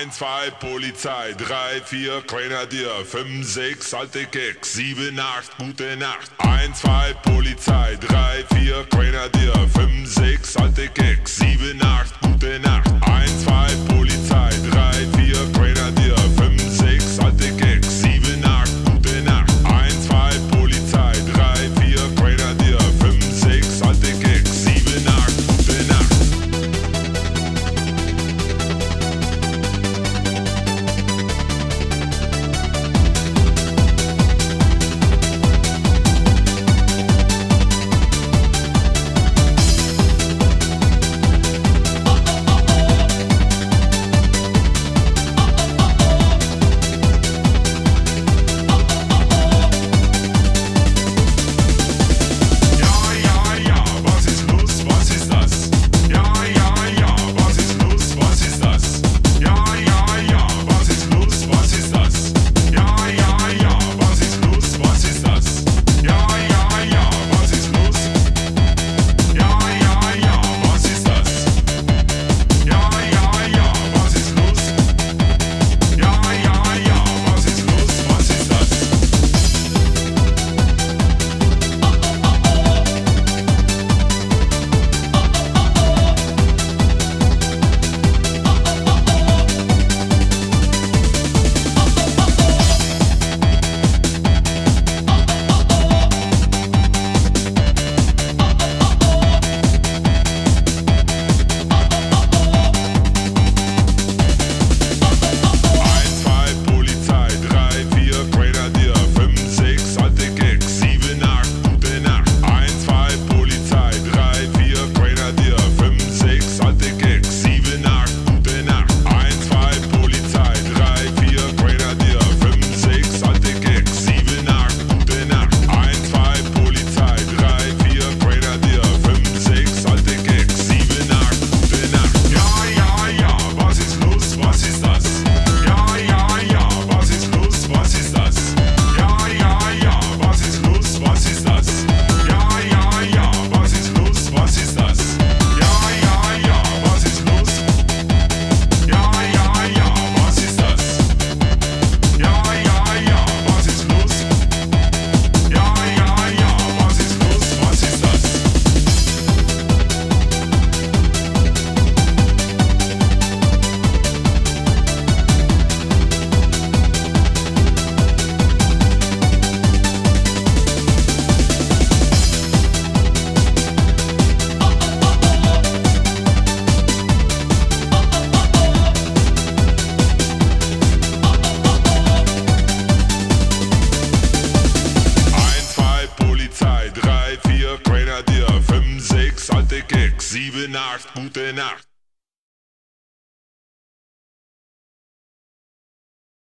1, 2, Polizei, 3, 4, Grenadier, 5, 6, alte Keks, 7, 8, gute Nacht. 1, 2, Polizei, 3, 4, Grenadier, 5, 6, alte Keks, 7, 8. Gute Nacht, gute Nacht.